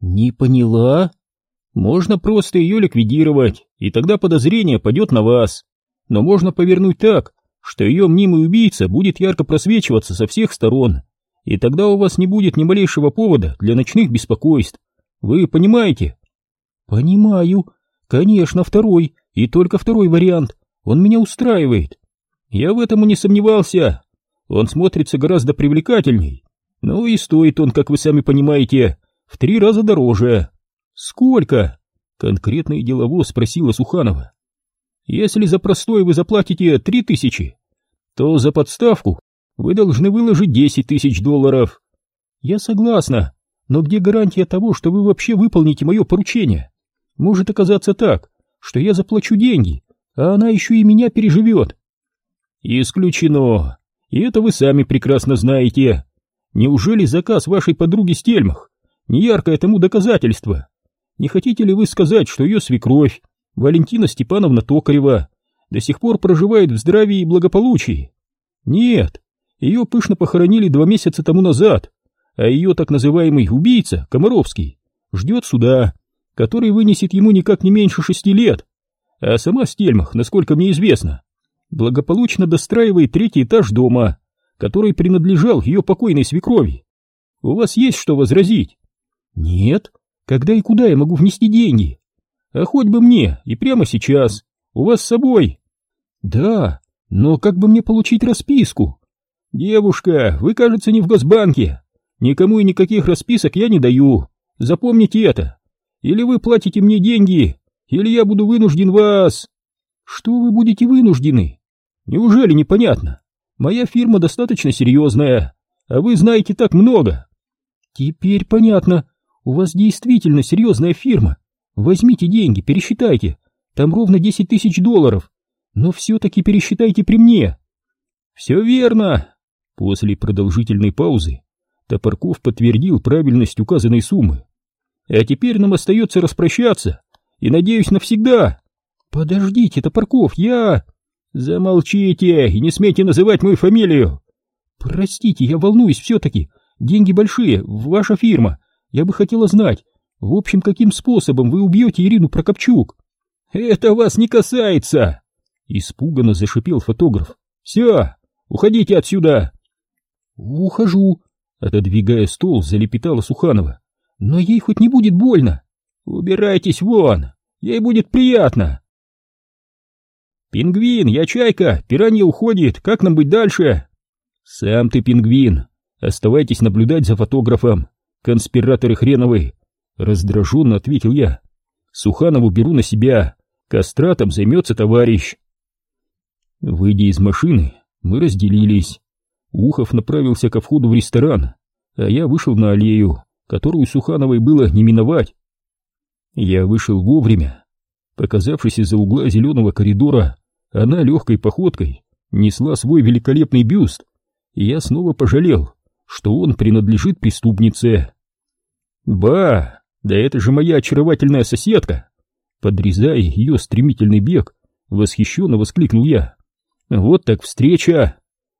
Не поняла? Можно просто ее ликвидировать, и тогда подозрение пойдет на вас. Но можно повернуть так, что ее мнимый убийца будет ярко просвечиваться со всех сторон, и тогда у вас не будет ни малейшего повода для ночных беспокойств. Вы понимаете? Понимаю. Конечно, второй, и только второй вариант. Он меня устраивает. Я в этом и не сомневался. Он смотрится гораздо привлекательней. Ну и стоит он, как вы сами понимаете, в три раза дороже. Сколько? Конкретно и делово спросила Суханова. Если за простой вы заплатите три тысячи, то за подставку вы должны выложить десять тысяч долларов. Я согласна, но где гарантия того, что вы вообще выполните мое поручение? Может оказаться так, что я заплачу деньги, а она еще и меня переживет. Исключено. И это вы сами прекрасно знаете. Неужели заказ вашей подруги Стельмах не яркое тому доказательство? Не хотите ли вы сказать, что ее свекровь, Валентина Степановна Токарева, до сих пор проживает в здравии и благополучии? Нет, ее пышно похоронили два месяца тому назад, а ее так называемый убийца, Комаровский, ждет суда, который вынесет ему никак не меньше шести лет. А сама Стельмах, насколько мне известно, благополучно достраивает третий этаж дома, который принадлежал ее покойной свекрови. У вас есть что возразить? Нет. Когда и куда я могу внести деньги? А хоть бы мне, и прямо сейчас. У вас с собой. Да, но как бы мне получить расписку? Девушка, вы, кажется, не в Госбанке. Никому и никаких расписок я не даю. Запомните это. Или вы платите мне деньги, или я буду вынужден вас... Что вы будете вынуждены? Неужели непонятно? Моя фирма достаточно серьезная, а вы знаете так много. Теперь понятно. У вас действительно серьезная фирма. Возьмите деньги, пересчитайте. Там ровно 10 тысяч долларов. Но все-таки пересчитайте при мне. Все верно. После продолжительной паузы Топорков подтвердил правильность указанной суммы. А теперь нам остается распрощаться. И, надеюсь, навсегда. Подождите, Топорков, я... «Замолчите и не смейте называть мою фамилию!» «Простите, я волнуюсь все-таки. Деньги большие, ваша фирма. Я бы хотела знать, в общем, каким способом вы убьете Ирину Прокопчук?» «Это вас не касается!» Испуганно зашипел фотограф. «Все, уходите отсюда!» «Ухожу!» Отодвигая стол, залепетала Суханова. «Но ей хоть не будет больно!» «Убирайтесь вон! Ей будет приятно!» «Пингвин, я чайка, пиранья уходит, как нам быть дальше?» «Сам ты пингвин, оставайтесь наблюдать за фотографом, конспираторы хреновы!» Раздраженно ответил я. «Суханову беру на себя, кастратом займется товарищ!» Выйдя из машины, мы разделились. Ухов направился ко входу в ресторан, а я вышел на аллею, которую Сухановой было не миновать. Я вышел вовремя. Показавшись из-за угла зеленого коридора, она легкой походкой несла свой великолепный бюст, и я снова пожалел, что он принадлежит преступнице. «Ба, да это же моя очаровательная соседка!» Подрезая ее стремительный бег, восхищенно воскликнул я. «Вот так встреча!»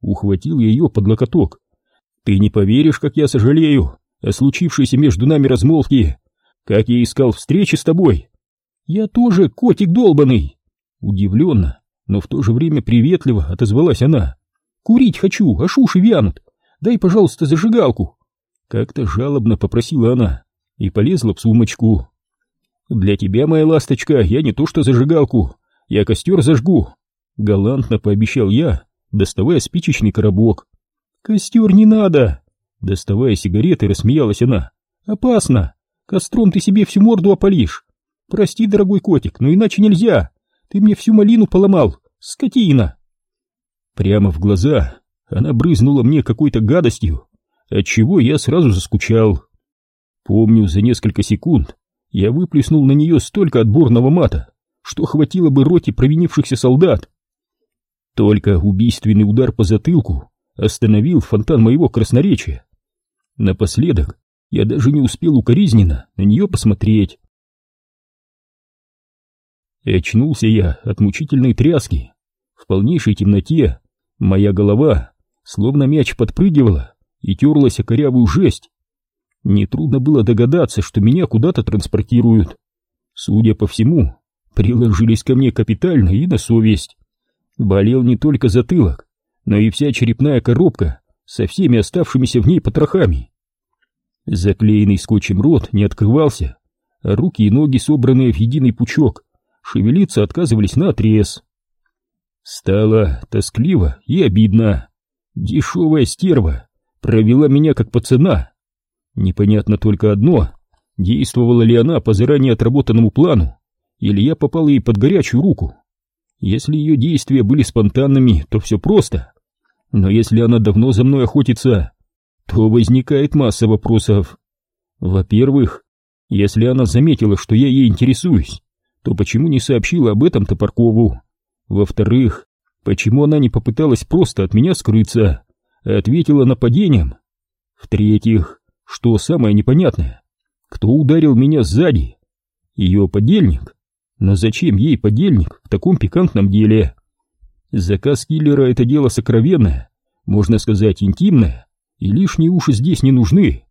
Ухватил я ее под локоток. «Ты не поверишь, как я сожалею о случившейся между нами размолвке, как я искал встречи с тобой!» «Я тоже котик долбанный!» Удивленно, но в то же время приветливо отозвалась она. «Курить хочу, аж уши вянут. Дай, пожалуйста, зажигалку». Как-то жалобно попросила она и полезла в сумочку. «Для тебя, моя ласточка, я не то что зажигалку, я костер зажгу», — галантно пообещал я, доставая спичечный коробок. «Костер не надо!» Доставая сигареты, рассмеялась она. «Опасно! Костром ты себе всю морду опалишь! Прости, дорогой котик, но иначе нельзя!» Ты мне всю малину поломал, скотина!» Прямо в глаза она брызнула мне какой-то гадостью, отчего я сразу заскучал. Помню, за несколько секунд я выплеснул на нее столько отборного мата, что хватило бы роте провинившихся солдат. Только убийственный удар по затылку остановил фонтан моего красноречия. Напоследок я даже не успел укоризненно на нее посмотреть. И очнулся я от мучительной тряски. В полнейшей темноте моя голова, словно мяч, подпрыгивала и терлась о корявую жесть. Нетрудно было догадаться, что меня куда-то транспортируют. Судя по всему, приложились ко мне капитально и на совесть. Болел не только затылок, но и вся черепная коробка со всеми оставшимися в ней потрохами. Заклеенный скотчем рот не открывался, а руки и ноги, собранные в единый пучок, шевелиться отказывались наотрез. Стало тоскливо и обидно. Дешевая стерва провела меня как пацана. Непонятно только одно, действовала ли она по заранее отработанному плану, или я попал ей под горячую руку. Если ее действия были спонтанными, то все просто. Но если она давно за мной охотится, то возникает масса вопросов. Во-первых, если она заметила, что я ей интересуюсь, то почему не сообщила об этом Топоркову? Во-вторых, почему она не попыталась просто от меня скрыться, а ответила нападением? В-третьих, что самое непонятное, кто ударил меня сзади? Ее подельник? Но зачем ей подельник в таком пикантном деле? Заказ киллера — это дело сокровенное, можно сказать, интимное, и лишние уши здесь не нужны.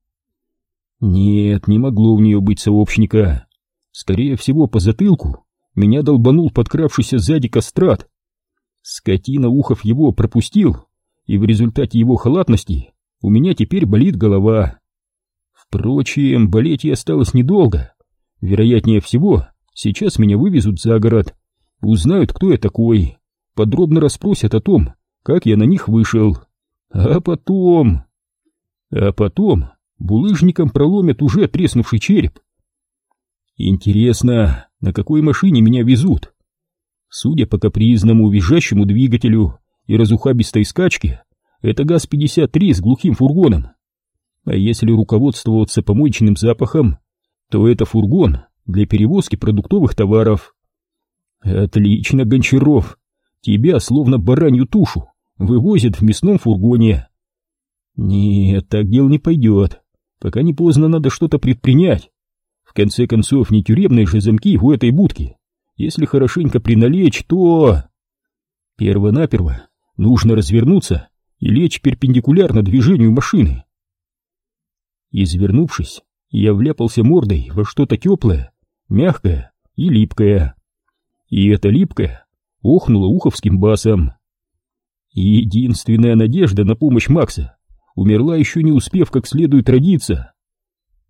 Нет, не могло у нее быть сообщника. Скорее всего, по затылку меня долбанул подкравшийся сзади кастрат. Скотина ухов его пропустил, и в результате его халатности у меня теперь болит голова. Впрочем, болеть ей осталось недолго. Вероятнее всего, сейчас меня вывезут за город, узнают, кто я такой, подробно расспросят о том, как я на них вышел. А потом... А потом булыжником проломят уже треснувший череп. Интересно, на какой машине меня везут? Судя по капризному визжащему двигателю и разухабистой скачке, это ГАЗ-53 с глухим фургоном. А если руководствоваться помойчным запахом, то это фургон для перевозки продуктовых товаров. Отлично, Гончаров, тебя, словно баранью тушу, вывозят в мясном фургоне. Нет, так дел не пойдет. Пока не поздно, надо что-то предпринять. В конце концов, не тюремные же замки у этой будки. Если хорошенько приналечь, то... Перво-наперво нужно развернуться и лечь перпендикулярно движению машины. Извернувшись, я вляпался мордой во что-то теплое, мягкое и липкое. И это липкое охнуло уховским басом. Единственная надежда на помощь Макса умерла еще не успев как следует родиться.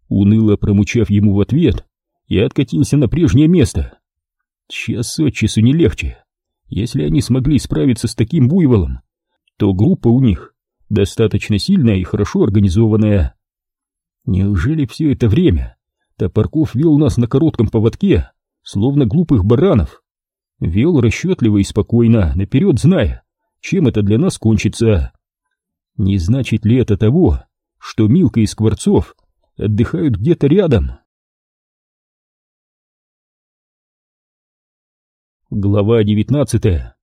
Уныло промучав ему в ответ, я откатился на прежнее место. Час от часу не легче. Если они смогли справиться с таким буйволом, то группа у них достаточно сильная и хорошо организованная. Неужели все это время Топорков вел нас на коротком поводке, словно глупых баранов? Вел расчетливо и спокойно, наперед зная, чем это для нас кончится. Не значит ли это того, что Милка и Скворцов отдыхают где-то рядом? Глава девятнадцатая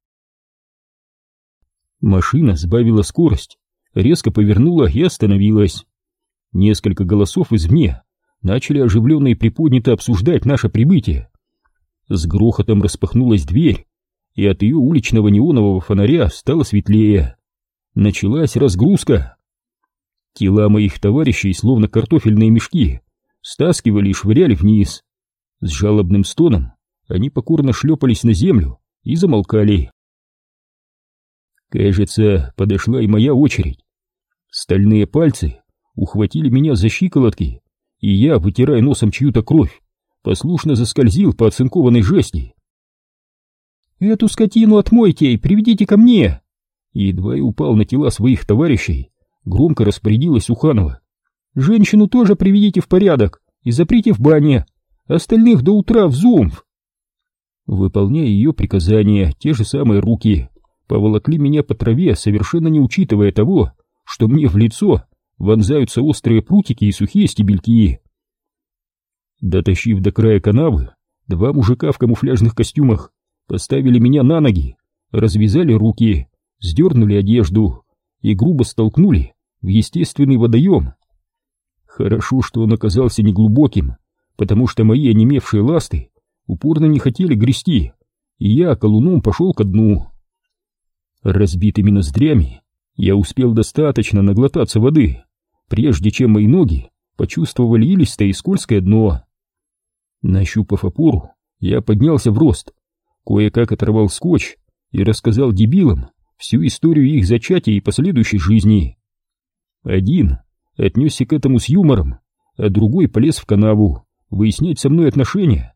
Машина сбавила скорость, резко повернула и остановилась. Несколько голосов извне начали оживленно и приподнято обсуждать наше прибытие. С грохотом распахнулась дверь, и от ее уличного неонового фонаря стало светлее. Началась разгрузка. Тела моих товарищей, словно картофельные мешки, стаскивали и швыряли вниз. С жалобным стоном они покорно шлепались на землю и замолкали. Кажется, подошла и моя очередь. Стальные пальцы ухватили меня за щиколотки, и я, вытирая носом чью-то кровь, послушно заскользил по оцинкованной жести. «Эту скотину отмойте и приведите ко мне!» Едва и упал на тела своих товарищей, громко распорядилась Уханова. «Женщину тоже приведите в порядок и заприте в бане, остальных до утра в зумф!» Выполняя ее приказания, те же самые руки поволокли меня по траве, совершенно не учитывая того, что мне в лицо вонзаются острые прутики и сухие стебельки. Дотащив до края канавы, два мужика в камуфляжных костюмах поставили меня на ноги, развязали руки сдернули одежду и грубо столкнули в естественный водоем. Хорошо, что он оказался неглубоким, потому что мои онемевшие ласты упорно не хотели грести, и я колуном пошел ко дну. Разбитыми ноздрями я успел достаточно наглотаться воды, прежде чем мои ноги почувствовали илистое и скользкое дно. Нащупав опору, я поднялся в рост, кое-как оторвал скотч и рассказал дебилам всю историю их зачатия и последующей жизни. Один отнесся к этому с юмором, а другой полез в канаву выяснять со мной отношения.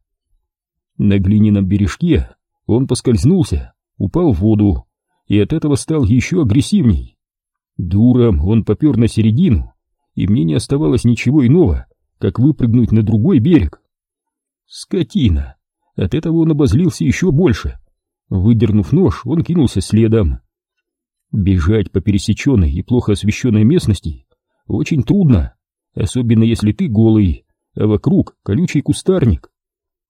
На глиняном бережке он поскользнулся, упал в воду и от этого стал еще агрессивней. Дуром он попер на середину, и мне не оставалось ничего иного, как выпрыгнуть на другой берег. Скотина! От этого он обозлился еще больше. Выдернув нож, он кинулся следом. Бежать по пересеченной и плохо освещенной местности очень трудно, особенно если ты голый, а вокруг колючий кустарник.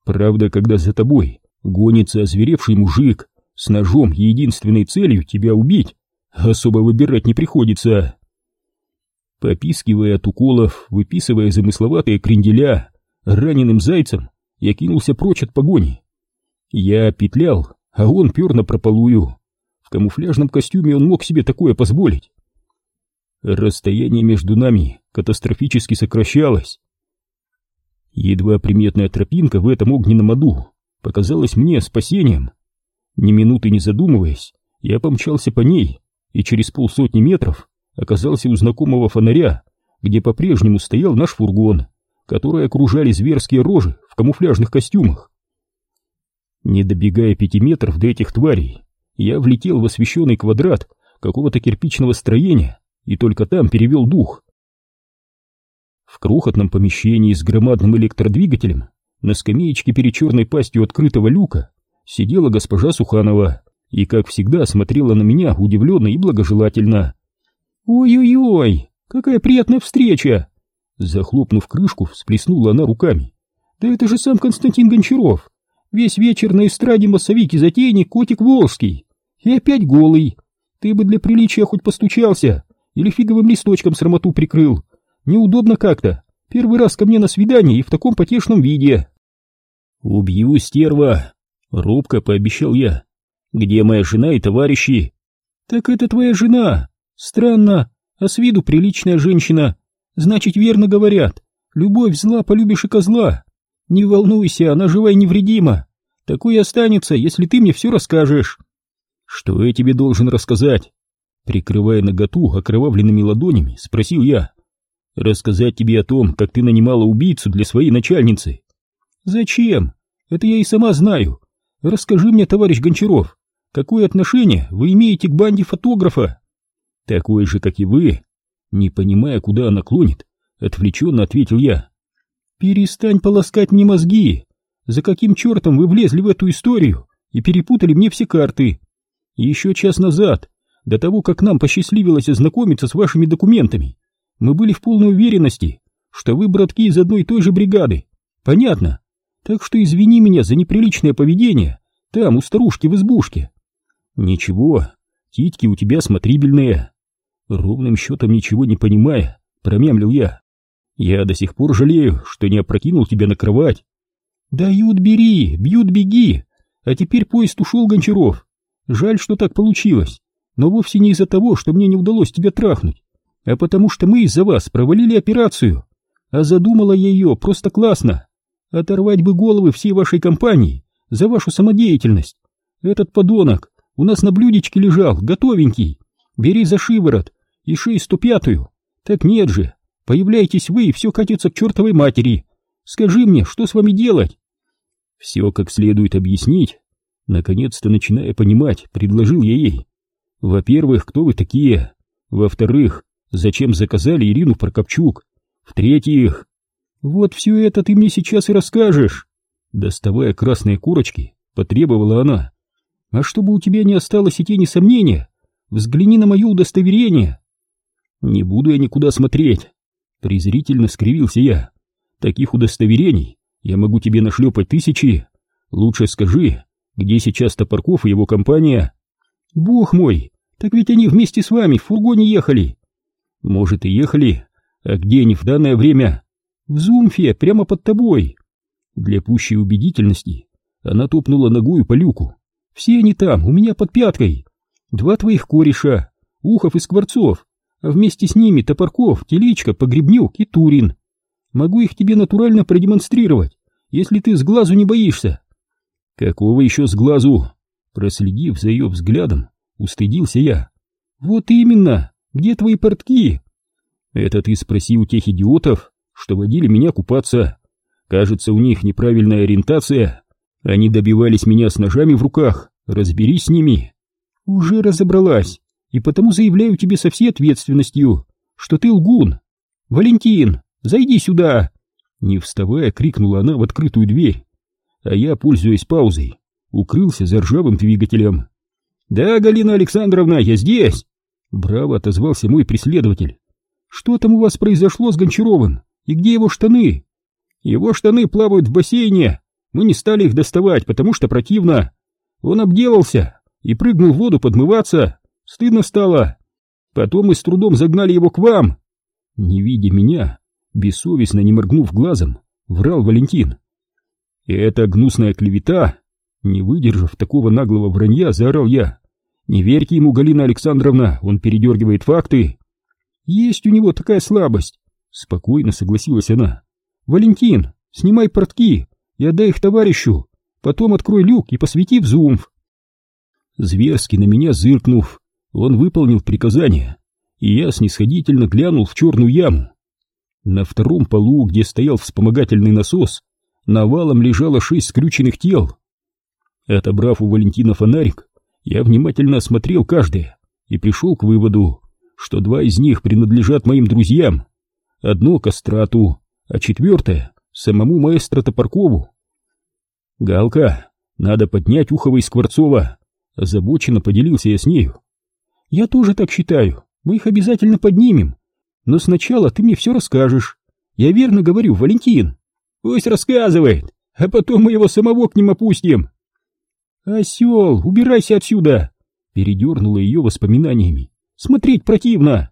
Правда, когда за тобой гонится озверевший мужик с ножом и единственной целью тебя убить, особо выбирать не приходится. Попискивая от уколов, выписывая замысловатые кренделя, раненым зайцем я кинулся прочь от погони. Я петлял, а он пер на прополую. В камуфляжном костюме он мог себе такое позволить. Расстояние между нами катастрофически сокращалось. Едва приметная тропинка в этом огненном аду показалась мне спасением. Ни минуты не задумываясь, я помчался по ней и через полсотни метров оказался у знакомого фонаря, где по-прежнему стоял наш фургон, который окружали зверские рожи в камуфляжных костюмах. Не добегая пяти метров до этих тварей, я влетел в освещенный квадрат какого-то кирпичного строения и только там перевел дух. В крохотном помещении с громадным электродвигателем на скамеечке перед черной пастью открытого люка сидела госпожа Суханова и, как всегда, смотрела на меня удивленно и благожелательно. «Ой-ой-ой, какая приятная встреча!» Захлопнув крышку, всплеснула она руками. «Да это же сам Константин Гончаров! Весь вечер на эстраде массовик и затейник Котик Волжский! И опять голый! Ты бы для приличия хоть постучался или фиговым листочком срамоту прикрыл! Неудобно как-то! Первый раз ко мне на свидание и в таком потешном виде!» «Убью, стерва!» — робко пообещал я. «Где моя жена и товарищи?» «Так это твоя жена! Странно, а с виду приличная женщина!» Значит, верно говорят, любовь зла, полюбишь и козла. Не волнуйся, она жива и невредима. Такой останется, если ты мне все расскажешь. Что я тебе должен рассказать? Прикрывая наготу окровавленными ладонями, спросил я. Рассказать тебе о том, как ты нанимала убийцу для своей начальницы. Зачем? Это я и сама знаю. Расскажи мне, товарищ Гончаров, какое отношение вы имеете к банде фотографа? Такое же, как и вы, не понимая, куда она клонит, отвлеченно ответил я. «Перестань полоскать мне мозги! За каким чертом вы влезли в эту историю и перепутали мне все карты? Еще час назад, до того, как нам посчастливилось ознакомиться с вашими документами, мы были в полной уверенности, что вы братки из одной и той же бригады. Понятно? Так что извини меня за неприличное поведение там, у старушки в избушке. Ничего, титьки у тебя смотрибельные. Ровным счетом ничего не понимая, промямлил я. Я до сих пор жалею, что не опрокинул тебя на кровать. Дают, бери, бьют, беги. А теперь поезд ушел, Гончаров. Жаль, что так получилось, но вовсе не из-за того, что мне не удалось тебя трахнуть, а потому что мы из-за вас провалили операцию. А задумала я ее просто классно. Оторвать бы головы всей вашей компании за вашу самодеятельность. Этот подонок у нас на блюдечке лежал, готовенький. Бери за шиворот и шеи ступятую. Так нет же, появляйтесь вы, и все катится к чертовой матери. Скажи мне, что с вами делать? Все как следует объяснить. Наконец-то, начиная понимать, предложил я ей. Во-первых, кто вы такие? Во-вторых, зачем заказали Ирину Прокопчук? В-третьих, вот все это ты мне сейчас и расскажешь. Доставая красные корочки, потребовала она. А чтобы у тебя не осталось и тени сомнения, взгляни на мое удостоверение. Не буду я никуда смотреть. Презрительно скривился я. Таких удостоверений я могу тебе нашлепать тысячи. Лучше скажи, где сейчас Топорков и его компания? Бог мой, так ведь они вместе с вами в фургоне ехали. Может и ехали, а где они в данное время? В Зумфе, прямо под тобой. Для пущей убедительности она топнула ногою по люку. Все они там, у меня под пяткой. Два твоих кореша, Ухов и Скворцов, а вместе с ними Топорков, Теличка, Погребнюк и Турин. Могу их тебе натурально продемонстрировать, если ты с глазу не боишься. Какого еще с глазу? Проследив за ее взглядом, устыдился я. Вот именно, где твои портки? Это ты спроси у тех идиотов, что водили меня купаться. Кажется, у них неправильная ориентация. Они добивались меня с ножами в руках. Разберись с ними. Уже разобралась, и потому заявляю тебе со всей ответственностью, что ты лгун. Валентин, зайди сюда. Не вставая, крикнула она в открытую дверь. А я, пользуясь паузой, укрылся за ржавым двигателем. «Да, Галина Александровна, я здесь!» Браво отозвался мой преследователь. «Что там у вас произошло с Гончаровым? И где его штаны?» «Его штаны плавают в бассейне. Мы не стали их доставать, потому что противно. Он обделался и прыгнул в воду подмываться. Стыдно стало. Потом мы с трудом загнали его к вам». Не видя меня, бессовестно не моргнув глазом, врал Валентин. «Это гнусная клевета!» Не выдержав такого наглого вранья, заорал я. «Не верьте ему, Галина Александровна, он передергивает факты!» «Есть у него такая слабость!» Спокойно согласилась она. «Валентин, снимай портки и отдай их товарищу, потом открой люк и посвети в зумф!» Зверски на меня зыркнув, он выполнил приказание, и я снисходительно глянул в черную яму. На втором полу, где стоял вспомогательный насос, навалом лежало шесть скрюченных тел. Отобрав у Валентина фонарик, я внимательно осмотрел каждое и пришел к выводу, что два из них принадлежат моим друзьям, одно — Кастрату, а четвертое — самому маэстро Топоркову. «Галка, надо поднять Ухова и Скворцова», — озабоченно поделился я с нею. «Я тоже так считаю, мы их обязательно поднимем, но сначала ты мне все расскажешь. Я верно говорю, Валентин?» Пусть рассказывает, а потом мы его самого к ним опустим. Осел, убирайся отсюда! Передернула ее воспоминаниями. Смотреть противно.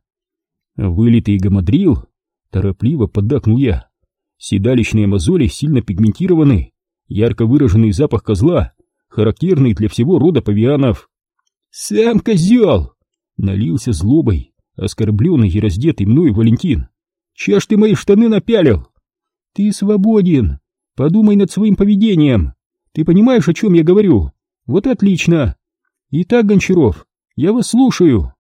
Вылитый гамадрил, торопливо поддакнул я. Седалищные мозоли сильно пигментированы, ярко выраженный запах козла, характерный для всего рода павианов. «Сам козел!» — налился злобой, оскорбленный и раздетый мной Валентин. «Чё ж ты мои штаны напялил?» «Ты свободен. Подумай над своим поведением. Ты понимаешь, о чем я говорю? Вот отлично. Итак, Гончаров, я вас слушаю».